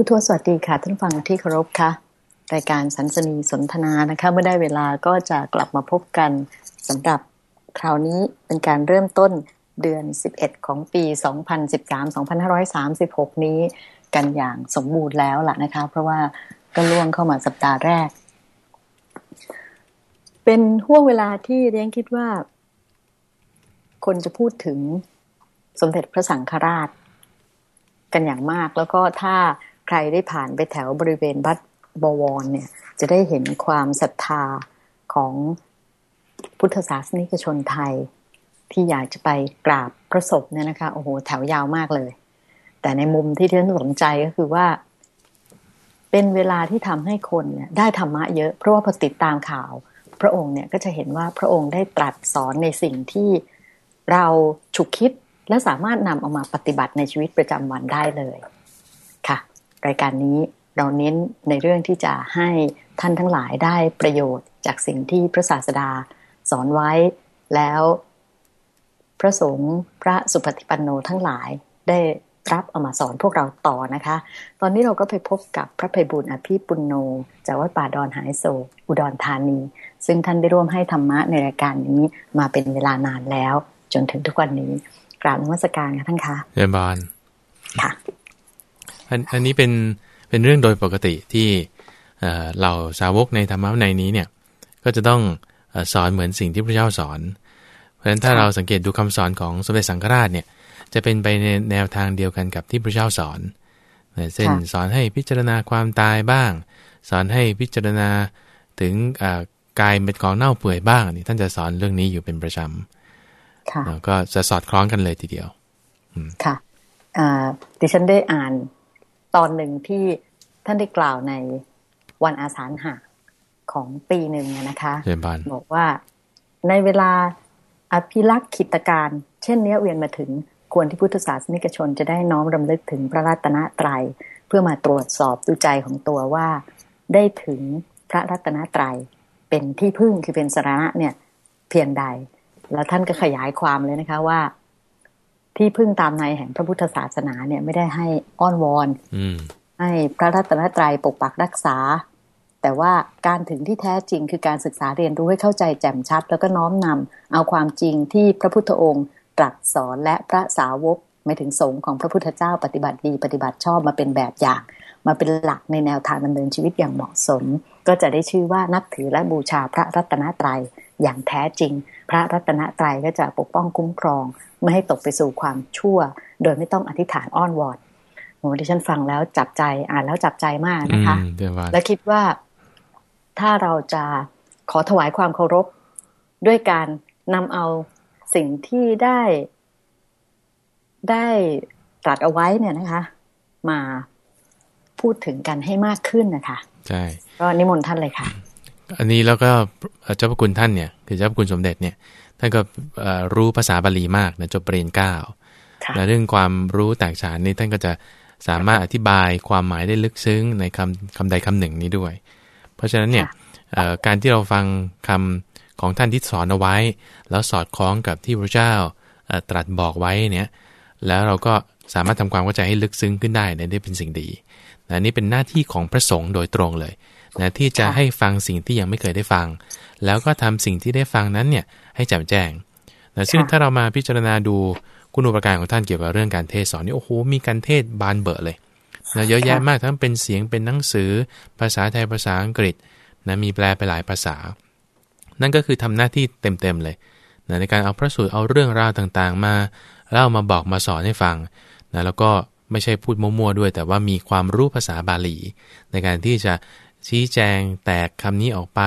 ผู้ทวสวัสดีค่ะ ท่านฟังที่เคารพค่ะ รายการสันสนีสนทนานะคะ เมื่อได้เวลาก็จะกลับมาพบกันสำหรับคราวนี้เป็นการเริ่มต้นเดือน 11 ของปี 2013-2536 นี้กันอย่างสมบูรณ์แล้วล่ะนะคะ เพราะว่าก็ล่วงเข้ามาสัปดาห์แรก เป็นห่วงเวลาที่เรียนคิดว่า คนจะพูดถึงสมเด็จพระสังฆราช กันอย่างมากแล้วก็ถ้า ใครได้ผ่านไปแถวบริเวณวัดบวรเนี่ย จะได้เห็นความศรัทธาของพุทธศาสนิกชนไทย ที่อยากจะไปกราบพระศพเนี่ยนะคะโอ้โหแถวยาวมากเลย แต่ในมุมที่ที่ฉันสนใจก็คือว่า เป็นเวลาที่ทำให้คนเนี่ยได้ธรรมะเยอะ เพราะว่าพอติดตามข่าว พระองค์เนี่ยก็จะเห็นว่าพระองค์ได้ตรัสสอนในสิ่งที่เราฉุกคิดและสามารถนำเอามาปฏิบัติในชีวิตประจำวันได้เลย รายการนี้เราเน้นในเรื่องที่จะให้ท่านทั้งหลายได้ประโยชน์จากสิ่งที่พระศาสดาสอนไว้แล้ว พระสงฆ์พระสุปฏิปันโนทั้งหลายได้รับเอามาสอนพวกเราต่อนะคะ ตอนนี้เราก็ไปพบกับพระภัยบุญอภิปุณโนจากวัดป่าดอนหายโศกอุดรธานี ซึ่งท่านได้ร่วมให้ธรรมะในรายการนี้มาเป็นเวลานานแล้ว จนถึงทุกวันนี้ กราบนมัสการค่ะท่านคะเรียนบานค่ะ อันอันนี้เป็นเป็นเรื่องโดยปกติที่เราสาวกในธรรมะในนี้เนี่ยก็จะต้องสอนเหมือนสิ่งที่พระเจ้าสอน เพราะฉะนั้นถ้าเราสังเกตดูคำสอนของสมเด็จสังฆราชเนี่ยจะเป็นไปในแนวทางเดียวกันกับที่พระเจ้าสอนเช่นสอนให้พิจารณาความตายบ้าง สอนให้พิจารณาถึงกายเป็นของเน่าเปื่อยบ้างนี่ท่านจะสอนเรื่องนี้อยู่เป็นประจำก็จะสอดคล้องกันเลยทีเดียวค่ะดิฉันได้อ่าน ตอนหนึ่งที่ท่านได้กล่าวในวันอาสาฬหะของปีหนึ่งนะคะบอกว่าในเวลาอภิลักษ์ขิตการเช่นนี้เวียนมาถึงควรที่พุทธศาสนิกชนจะได้น้อมรำลึกถึงพระรัตนตรัย เพื่อมาตรวจสอบดูใจของตัวว่า ได้ถึงพระรัตนตรัย เป็นที่พึ่งคือเป็นสาระเนี่ยเพียงใด แล้วท่านก็ขยายความเลยนะคะว่า ที่พึ่งตามในแห่งพระพุทธศาสนาเนี่ยไม่ได้ให้อ้อนวอนให้พระรัตนตรัยปกปักรักษา แต่ว่าการถึงที่แท้จริงคือการศึกษาเรียนรู้ให้เข้าใจแจ่มชัด แล้วก็น้อมนำเอาความจริงที่พระพุทธองค์ตรัสสอนและพระสาวกไม่ถึงสงฆ์ของพระพุทธเจ้าปฏิบัติดีปฏิบัติชอบมาเป็นแบบอย่าง มาเป็นหลักในแนวทางดำเนินชีวิตอย่างเหมาะสม ก็จะได้ชื่อว่านับถือและบูชาพระรัตนตรัย อย่างแท้จริง พระรัตนตรัยก็จะปกป้องคุ้มครอง ไม่ให้ตกไปสู่ความชั่ว โดยไม่ต้องอธิษฐานอ้อนวอนโอ้ดิฉันฟังแล้วจับใจอ่านแล้วจับใจมากนะคะ และคิดว่าถ้าเราจะขอถวายความเคารพด้วยการนำเอาสิ่งที่ได้ได้ตรัสเอาไว้เนี่ยนะคะ มาพูดถึงกันให้มากขึ้นนะคะ ใช่ ก็นิมนต์ท่านเลยค่ะ อันนี้แล้วก็เจ้าพระคุณท่านเนี่ยคือเจ้าพระคุณสมเด็จเนี่ยท่านก็รู้ภาษาบาลีมากนะจบปริญญาเก้าและเรื่องความรู้แตกฉานนี่ท่านก็จะสามารถอธิบายความหมายได้ลึกซึ้งในคำคำใดคำหนึ่งนี้ด้วย เพราะฉะนั้นเนี่ยการที่เราฟังคำของท่านที่สอนเอาไว้ แล้วสอดคล้องกับที่พระเจ้าตรัสบอกไว้เนี่ยแล้วเราก็สามารถทำความเข้าใจให้ลึกซึ้งขึ้นได้นได้เป็นสิ่งดีนะนี่เป็นหน้าที่ของพระสงฆ์โดยตรงเลย นะที่จะให้ฟังสิ่งที่ยังไม่เคยได้ฟัง แล้วก็ทำสิ่งที่ได้ฟังนั้นเนี่ยให้แจ่มแจ้งนะซึ่งถ้าเรามาพิจารณาดูคุณอุปการของท่านเกี่ยวกับเรื่องการเทศสอนนี่โอ้โหมีการเทศบานเบอร์เลยนะเยอะแยะมากทั้งเป็นเสียงเป็นหนังสือ ภาษาไทยภาษาอังกฤษนะมีแปลไปหลายภาษา นั่นก็คือทำหน้าที่เต็มๆเลยนะในการเอาพระสูตรเอาเรื่องราวต่างๆ มาเล่ามาบอกมาสอนให้ฟังนะแล้วก็ไม่ใช่พูดมั่วๆด้วย แต่ว่ามีความรู้ภาษาบาลี ในการที่จะ ชี้แจงแตกคำนี้ออกไป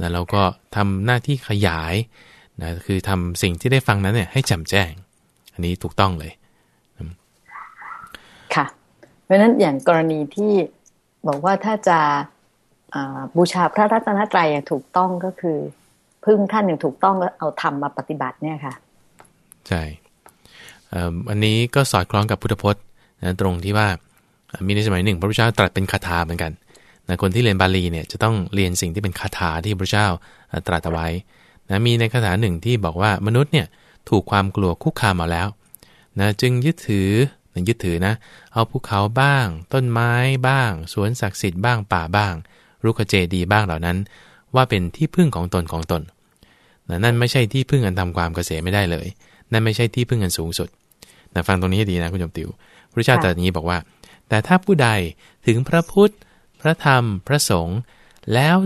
นะแล้วก็ทำหน้าที่ขยายนะคือทำสิ่งที่ได้ฟังนั้นเนี่ยให้แจ่มแจ้ง อันนี้ถูกต้องเลยค่ะ เพราะนั้นอย่างกรณีที่บอกว่าถ้าจะบูชาพระรัตนตรัยอย่างถูกต้องก็คือ พึ่งท่านอย่างถูกต้องก็เอาธรรมมาปฏิบัติเนี่ยค่ะ ใช่อันนี้ก็สอดคล้องกับพุทธพจน์นะตรงที่ว่ามีในสมัยหนึ่ง พระพุทธเจ้าตรัสเป็นคาถาเหมือนกัน นะคนที่เรียนบาลีเนี่ยจะต้องเรียนสิ่งที่เป็นคาถาที่พระเจ้าตรัสไว้นะมีในคาถาหนึ่งที่บอกว่ามนุษย์เนี่ยถูกความกลัวคุกคามมาแล้วนะจึงยึดถือในยึดถือนะ เอาภูเขาบ้าง ต้นไม้บ้าง สวนศักดิ์สิทธิ์บ้างป่าบ้างรุกเจดีบ้างเหล่านั้น ว่าเป็นที่พึ่งของตนของตนนั่นไม่ใช่ที่พึ่งอันทำความเกษมไม่ได้เลย นั่นไม่ใช่ที่พึ่งอันสูงสุดนะฟังตรงนี้ดีนะคุณจมติวพระเจ้าตรัสอย่างนี้บอกว่า แต่ถ้าผู้ใดถึงพระพุทธ พระธรรมพระสงฆ์แล้ว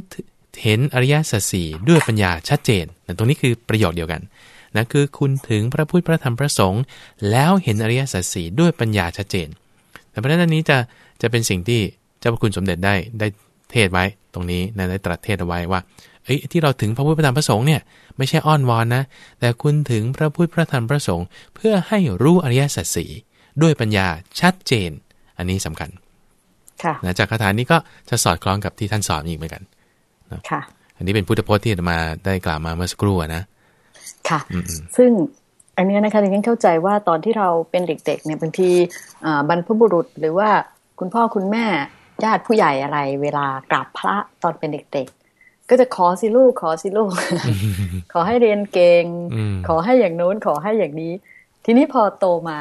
เห็นอริยสัจสี่ด้วยปัญญาชัดเจนนะตรงนี้คือประโยชน์เดียวกันนะคือคุณถึงพระพุทธพระธรรมพระสงฆ์แล้วเห็นอริยสัจสี่ด้วยปัญญาชัดเจน แต่เพราะฉะนั้นนี้จะจะเป็นสิ่งที่เจ้าพระคุณสมเด็จได้ได้เทศไว้ตรงนี้นะได้ตรัสเทศเอาไว้ว่าเอ้ยที่เราถึงพระพุทธพระธรรมพระสงฆ์เนี่ยไม่ใช่อ้อนวอนนะ แต่คุณถึงพระพุทธพระธรรมพระสงฆ์เพื่อให้รู้อริยสัจสี่ด้วยปัญญาชัดเจน อันนี้สำคัญ นะจากคาถานี้ก็จะสอดคล้องกับที่ท่านสอนอีกเหมือนกันค่ะ อันนี้เป็นพุทธพจน์ที่มาได้กล่าวมาเมื่อสักครู่นะค่ะ ซึ่งอันนี้นะคะดิฉันเข้าใจว่าตอนที่เราเป็นเด็กๆเนี่ยบางทีบรรพบุรุษหรือว่าคุณพ่อคุณแม่ญาติผู้ใหญ่อะไร เวลากราบพระตอนเป็นเด็กๆ ก็จะขอสิลูกขอสิลูก ขอให้เรียนเก่งขอให้อย่างโน้นขอให้อย่างนี้ ทีนี้พอโตมา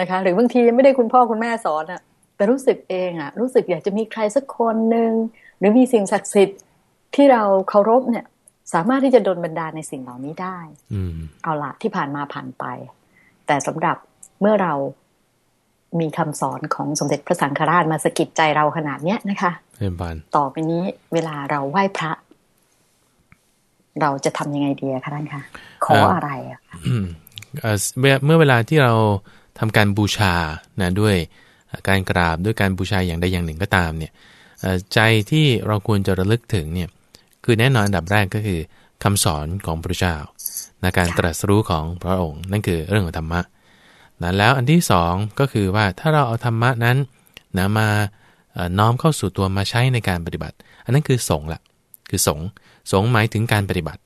นะคะ หรือบางทีไม่ได้คุณพ่อคุณแม่สอนอะ แต่รู้สึกเองอะรู้สึกอยากจะมีใครสักคนหนึ่งหรือมีสิ่งศักดิ์สิทธิ์ที่เราเคารพเนี่ย สามารถที่จะดลบันดาลในสิ่งเหล่านี้ได้เอาละที่ผ่านมาผ่านไป แต่สำหรับเมื่อเรามีคำสอนของสมเด็จพระสังฆราชมาสกิดใจเราขนาดเนี้ยนะคะเอ็นบานต่อไปนี้เวลาเราไหว้พระ เราจะทำยังไงดีคะท่านคะขออะไรอะเมื่อเวลาที่เราทำการบูชานะด้วย การกราบด้วยการบูชาอย่างใดอย่างหนึ่งก็ตามเนี่ยใจที่เราควรจะระลึกถึงเนี่ยคือแน่นอนอันดับแรกก็คือคำสอนของพระเจ้าในการตรัสรู้ของพระองค์ นั่นคือเรื่องของธรรมะนะแล้วอันที่สองก็คือว่าถ้าเราเอาธรรมะนั้นนะมาน้อมเข้าสู่ตัวมาใช้ในการปฏิบัติ อันนั้นคือสงละคือสงสงหมายถึงการปฏิบัติ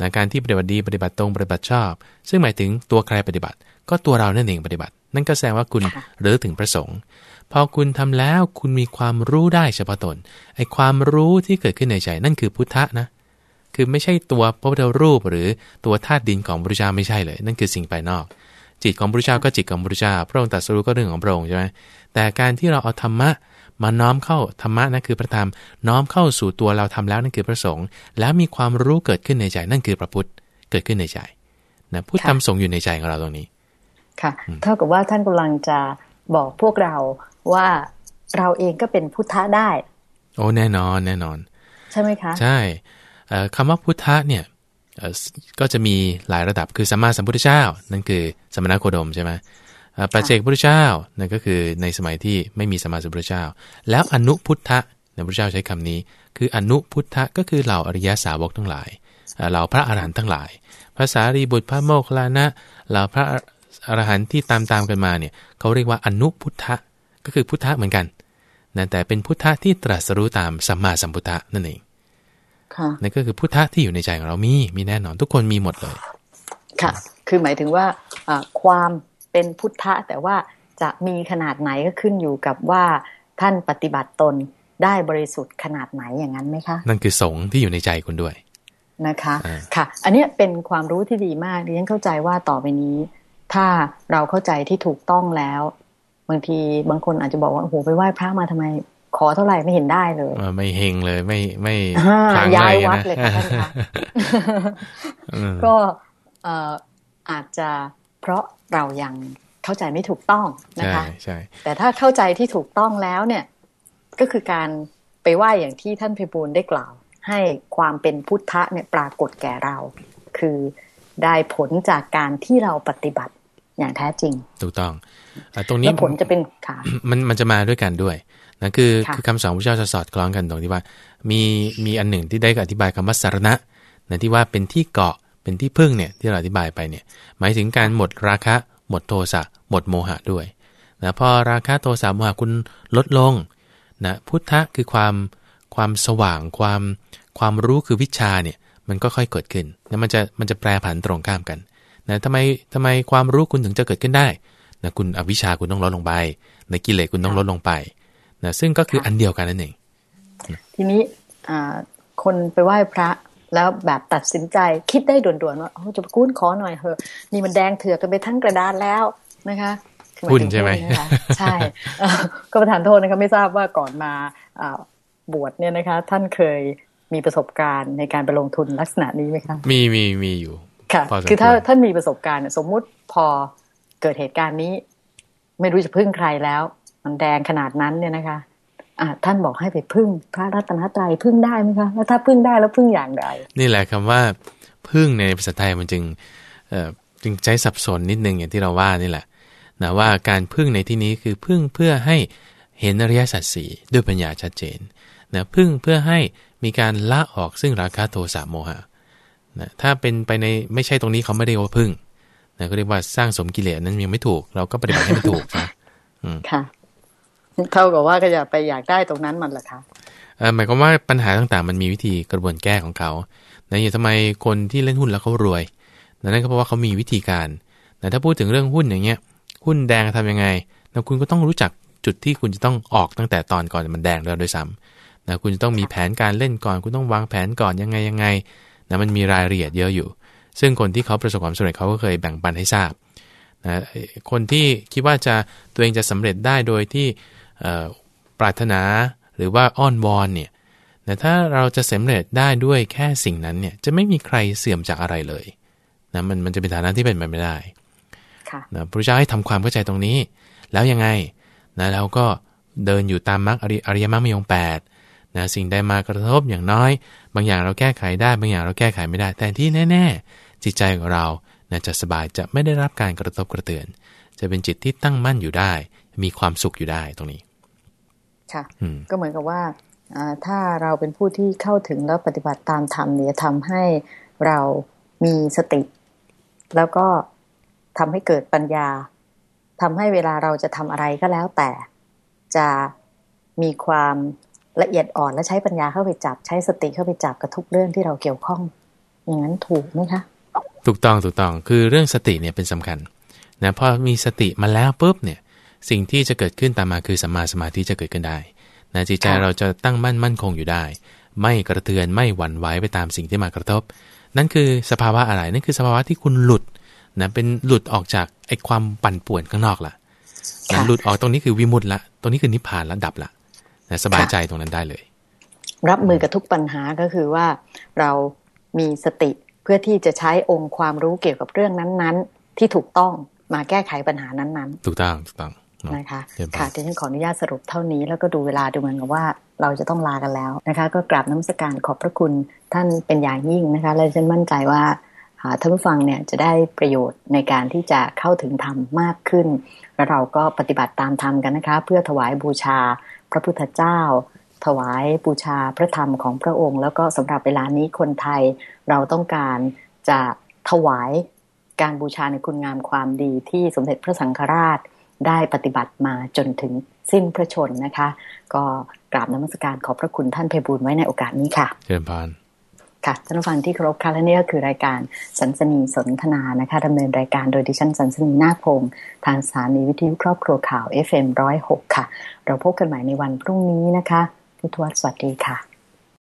นะการที่ปฏิบัติดีปฏิบัติตรงปฏิบัติชอบ ซึ่งหมายถึงตัวใครปฏิบัติ ก็ตัวเรานั่นเองปฏิบัติ นั่นก็แสดงว่าคุณเรือถึงประสงค์ พอคุณทำแล้วคุณมีความรู้ได้เฉพาะตนไอ้ความรู้ที่เกิดขึ้นในใจนั่นคือพุทธะนะ คือไม่ใช่ตัวพระพุทธรูปหรือตัวธาตุดินของพระพุทธเจ้าไม่ใช่เลย นั่นคือสิ่งภายนอก จิตของพระพุทธเจ้าก็จิตของพระพุทธเจ้าพระองค์ตรัสรู้ก็เรื่องของพระองค์ใช่ไหมแต่การที่เราเอาธรรมะมาน้อมเข้าธรรมะนั่นคือพระธรรม น้อมเข้าสู่ตัวเราทำแล้วนั่นคือพระสงฆ์แล้วมีความรู้เกิดขึ้นในใจนั่นคือพระพุทธเกิดขึ้นในใจนะพุทธธรรมสงอยู่ในใจของเราตรงนี้ ค่ะ เท่ากับว่าท่านกำลังจะบอกพวกเราว่าเราเองก็เป็นพุทธะได้ โอ้แน่นอนแน่นอน ใช่ไหมคะ ใช่คำว่าพุทธะเนี่ยก็จะมีหลายระดับคือสัมมาสัมพุทธเจ้า นั่นคือสมณโคดมใช่ไหมปัจเจกพุทธเจ้านั่นก็คือในสมัยที่ไม่มีสมมาสัมพุทธเจ้า แล้วอนุพุทธะพระพุทธเจ้าใช้คำนี้ คืออนุพุทธะก็คือเหล่าอริยสาวกทั้งหลายเหล่าพระอรหันต์ทั้งหลาย ภาษารีบุตรพระโมคคัลลานะเหล่าพระ อรหันต์ที่ตามตามกันมาเนี่ยเขาเรียกว่าอนุพุทธะก็คือพุทธะเหมือนกันนะแต่เป็นพุทธะที่ตรัสรู้ตามสัมมาสัมพุทธะนั่นเองนั่นก็คือพุทธะที่อยู่ในใจของเรามีมีแน่นอนทุกคนมีหมดเลย ค่ะ คือหมายถึงว่าความเป็นพุทธะแต่ว่าจะมีขนาดไหนก็ขึ้นอยู่กับว่าท่านปฏิบัติตนได้บริสุทธิ์ขนาดไหนอย่างนั้นไหมคะ นั่นคือสงที่อยู่ในใจคุณด้วยนะคะ ค่ะ อันนี้เป็นความรู้ที่ดีมากดิฉันเข้าใจว่าต่อไปนี้ ถ้าเราเข้าใจที่ถูกต้องแล้วบางทีบางคนอาจจะบอกว่าโอ้โหไปไหว้พระมาทำไม ขอเท่าไหร่ไม่เห็นได้เลยไม่เฮงเลยไม่ไม่ย้ายวัดเลยค่ะท่านคะก็อาจจะเพราะเรายังเข้าใจไม่ถูกต้องนะคะใช่แต่ถ้าเข้าใจที่ถูกต้องแล้วเนี่ย ก็คือการไปไหว้อย่างที่ท่านพิบูลได้กล่าว ให้ความเป็นพุทธะเนี่ยปรากฏแก่เรา คือได้ผลจากการที่เราปฏิบัติ อย่างแท้จริง ถูกต้องตรงนี้ผลจะเป็นค่ะมันมันจะมาด้วยกันด้วยนั่นคือคือคำสอนพระเจ้าจะสอดคล้องกันตรงที่ว่า มีมีอันหนึ่งที่ได้อธิบายคำว่าสารณะนะที่ว่าเป็นที่เกาะเป็นที่พึ่งเนี่ยที่เราอธิบายไปเนี่ย หมายถึงการหมดราคะ หมดโทสะหมดโมหะด้วยนะพอราคะโทสะโมหะคุณลดลงนะพุทธะคือความความสว่างความความรู้คือวิชาเนี่ยมันก็ค่อยเกิดขึ้นแล้วมันจะมันจะแปรผันตรงข้ามกัน นะทำไมทำไมความรู้คุณถึงจะเกิดขึ้นได้นะคุณอวิชาคุณต้องลดลงไป ในกิเลสคุณต้องลดลงไปนะซึ่งก็คืออันเดียวกันนั่นเอง ทีนี้คนไปไหว้พระแล้วแบบตัดสินใจคิดได้ด่วนๆว่าจะไปกุ้นขอหน่อยเถอะนี่มันแดงเถือกกันไปทั้งกระดานแล้วนะคะหุ้นใช่ไหมใช่ก็ประธานโทษนะคะไม่ทราบว่าก่อนมาบวชเนี่ยนะคะ ท่านเคยมีประสบการณ์ในการไปลงทุนลักษณะนี้ไหมคะ มีมีมีอยู่ ค่ะ คือถ้าท่านมีประสบการณ์สมมุติพอเกิดเหตุการณ์นี้ ไม่รู้จะพึ่งใครแล้ว มันแดงขนาดนั้นเนี่ยนะคะอ่าท่านบอกให้ไปพึ่ง พระรัตนตรัยพึ่งได้ไหมคะแล้วถ้าพึ่งได้แล้วพึ่งอย่างไรนี่แหละคำว่าพึ่งในภาษาไทยมันจึงเอ่อจึงใช้สับสนนิดนึงอย่างที่เราว่านี่แหละนะว่าการพึ่งในที่นี้คือพึ่งเพื่อให้เห็นอริยสัจสี่ด้วยปัญญาชัดเจนนะพึ่งเพื่อให้มีการละออกซึ่งราคะโทสะโมหะ นะถ้าเป็นไปในไม่ใช่ตรงนี้เขาไม่ได้ว่าพึ่งนะก็เรียกว่าสร้างสมกิเลสนั้นยังไม่ถูก เราก็ปฏิบัติให้มันถูกนะค่ะเท่ากับว่าก็อย่าไปอยากได้ตรงนั้นมันละคะหมายความว่าปัญหาต่างๆ มันมีวิธีกระบวนแก้ของเขานะอย่างทำไมคนที่เล่นหุ้นแล้วเขารวยนั่นก็เพราะว่าเขามีวิธีการแต่ถ้าพูดถึงเรื่องหุ้นอย่างเงี้ย หุ้นแดงทํำยังไงนะคุณก็ต้องรู้จักจุดที่คุณจะต้องออกตั้งแต่ตอนก่อนมันแดงแล้วด้วยซ้ำนะคุณจะต้องมีแผนการเล่นก่อน คุณต้องวางแผนก่อนยังไงยังไง นะมันมีรายละเอียดเยอะอยู่ ซึ่งคนที่เขาประสบความสำเร็จเขาก็เคยแบ่งปันให้ทราบนะคนที่คิดว่าจะตัวเองจะสำเร็จได้โดยที่ปรารถนาหรือว่าอ้อนวอนเนี่ยแต่ถ้าเราจะสำเร็จได้ด้วยแค่สิ่งนั้นเนี่ยจะไม่มีใครเสื่อมจากอะไรเลยนะมันมันจะเป็นฐานะที่เป็นไปไม่ได้นะพระเจ้าให้ทำความเข้าใจตรงนี้ แล้วยังไงนะเราก็เดินอยู่ตามมรรคอริยมรรคมีองแปด นะสิ่งใดมากระทบอย่างน้อย บางอย่างเราแก้ไขได้ บางอย่างเราแก้ไขไม่ได้ แต่ที่แน่ ๆ จิตใจของเรานะจะสบายจะไม่ได้รับการกระทบกระเตือน จะเป็นจิตที่ตั้งมั่นอยู่ได้ มีความสุขอยู่ได้ตรงนี้ ค่ะ ก็เหมือนกับว่าถ้าเราเป็นผู้ที่เข้าถึงแล้วปฏิบัติตามธรรมเนี่ยทำให้เรามีสติ แล้วก็ทำให้เกิดปัญญาทำให้เวลาเราจะทำอะไรก็แล้วแต่จะมีความ ละเอียดอ่อนและใช้ปัญญาเข้าไปจับ ใช้สติเข้าไปจับกับทุกเรื่องที่เราเกี่ยวข้อง อย่างนั้นถูกไหมคะ ถูกต้องถูกต้องคือเรื่องสติเนี่ยเป็นสำคัญนะพอมีสติมาแล้วปุ๊บเนี่ยสิ่งที่จะเกิดขึ้นตามมาคือสัมมาสมาธิจะเกิดขึ้นได้นะจิตใจเราจะตั้งมั่นมั่นคงอยู่ได้ ไม่กระเทือนไม่หวั่นไหวไปตามสิ่งที่มากระทบ นั่นคือสภาวะอะไรนั่นคือสภาวะที่คุณหลุดนะเป็นหลุดออกจากไอ้ความปั่นป่วนข้างนอกละนะหลุดออกตรงนี้คือวิมุตต์ละตรงนี้คือนิพพานละดับละ นะสบายใจตรงนั้นได้เลย รับมือกับทุกปัญหาก็คือว่าเรามีสติเพื่อที่จะใช้องค์ความรู้เกี่ยวกับเรื่องนั้น ๆ ที่ถูกต้องมาแก้ไขปัญหานั้นๆ ถูกต้องถูกต้องนะคะค่ะดิฉันขออนุญาตสรุปเท่านี้แล้วก็ดูเวลาดูเหมือนกับว่าเราจะต้องลากันแล้วนะคะ ก็กราบน้ำสการขอบพระคุณท่านเป็นอย่างยิ่งนะคะและฉันมั่นใจว่าท่านผู้ฟังเนี่ยจะได้ประโยชน์ในการที่จะเข้าถึงธรรมมากขึ้น แล้วเราก็ปฏิบัติตามธรรมกันนะคะ เพื่อถวายบูชา พระพุทธเจ้า ถวายบูชาพระธรรมของพระองค์ แล้วก็สำหรับเวลานี้คนไทยเราต้องการจะถวายการบูชาในคุณงามความดีที่สมเด็จพระสังฆราชได้ปฏิบัติมาจนถึงสิ้นพระชนนะคะ ก็กราบนมัสการขอบพระคุณท่านเพบูลไว้ในโอกาสนี้ค่ะเชิญพาน ค่ะท่านผู้ฟังที่เคารพค่ะและนี่ก็คือรายการสันสนีสนทนานะคะดำเนินรายการโดยดิฉันสันสนีนาคพงศ์ทางสถานีวิทยุครอบครัวข่าว FM106 ค่ะ เราพบกันใหม่ในวันพรุ่งนี้นะคะ พุทธวสวัสดีค่ะ